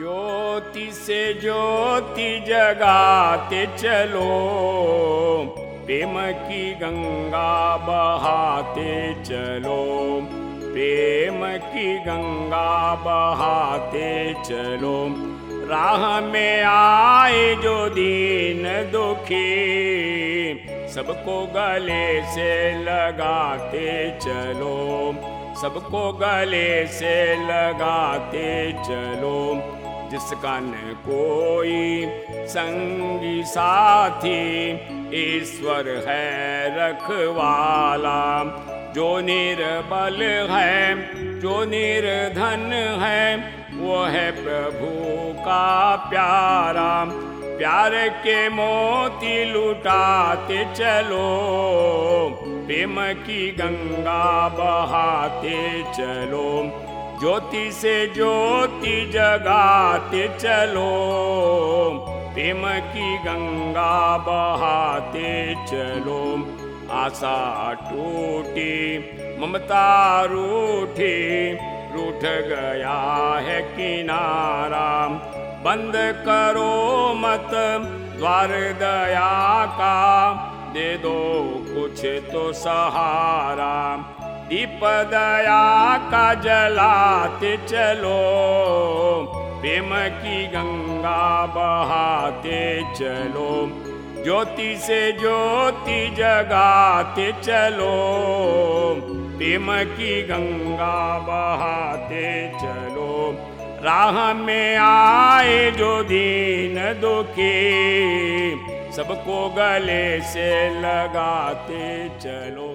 ज्योति से ज्योति जगाते चलो, प्रेम की गंगा बहाते चलो, प्रेम की गंगा बहाते चलो। राह में आए जो दीन दुखी, सबको गले से लगाते चलो, सबको गले से लगाते चलो। जिसका न कोई संगी साथी, ईश्वर है रखवाला। जो निर्बल है, जो निर्धन है, वो है प्रभु का प्यारा। प्यार के मोती लुटाते चलो, प्रेम की गंगा बहाते चलो। ज्योति से ज्योति जगाते चलो। प्रेम की गंगा बहाते चलो। आशा टूटी, ममता रूठी। रूठ गया है किनारा। बंद करो मत द्वार दया का। दे दो कुछ तो सहारा। दीप दया का जलाते चलो प्रेम की गंगा बहाते चलो, ज्योति से ज्योति जगाते चलो प्रेम की गंगा बहाते चलो। राह में आए जो दीन दुखी, सबको गले से लगाते चलो।